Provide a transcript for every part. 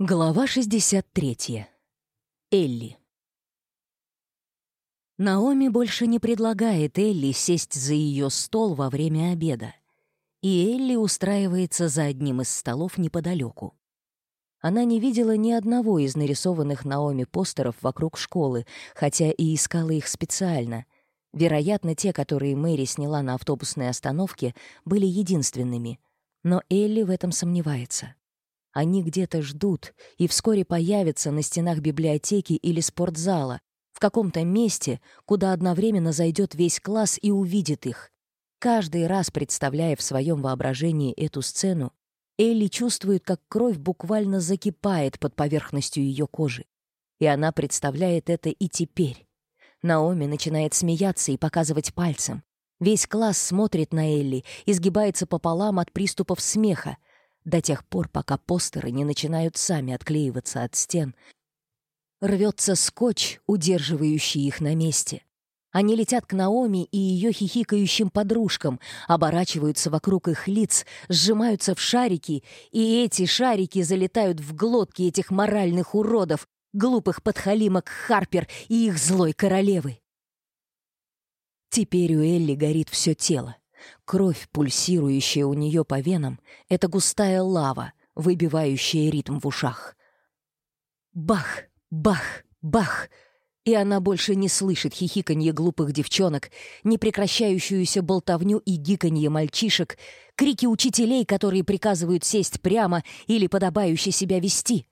Глава 63. Элли. Наоми больше не предлагает Элли сесть за ее стол во время обеда, и Элли устраивается за одним из столов неподалеку. Она не видела ни одного из нарисованных Наоми постеров вокруг школы, хотя и искала их специально. Вероятно, те, которые Мэри сняла на автобусной остановке, были единственными, но Элли в этом сомневается. Они где-то ждут и вскоре появятся на стенах библиотеки или спортзала, в каком-то месте, куда одновременно зайдет весь класс и увидит их. Каждый раз, представляя в своем воображении эту сцену, Элли чувствует, как кровь буквально закипает под поверхностью ее кожи. И она представляет это и теперь. Наоми начинает смеяться и показывать пальцем. Весь класс смотрит на Элли, изгибается пополам от приступов смеха, до тех пор, пока постеры не начинают сами отклеиваться от стен. Рвется скотч, удерживающий их на месте. Они летят к Наоми и ее хихикающим подружкам, оборачиваются вокруг их лиц, сжимаются в шарики, и эти шарики залетают в глотки этих моральных уродов, глупых подхалимок Харпер и их злой королевы. Теперь у Элли горит все тело. Кровь, пульсирующая у нее по венам, — это густая лава, выбивающая ритм в ушах. Бах, бах, бах! И она больше не слышит хихиканье глупых девчонок, непрекращающуюся болтовню и гиканье мальчишек, крики учителей, которые приказывают сесть прямо или подобающе себя вести.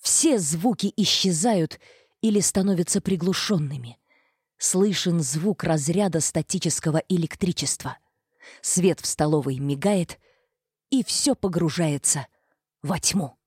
Все звуки исчезают или становятся приглушенными. Слышен звук разряда статического электричества — Свет в столовой мигает, и все погружается во тьму.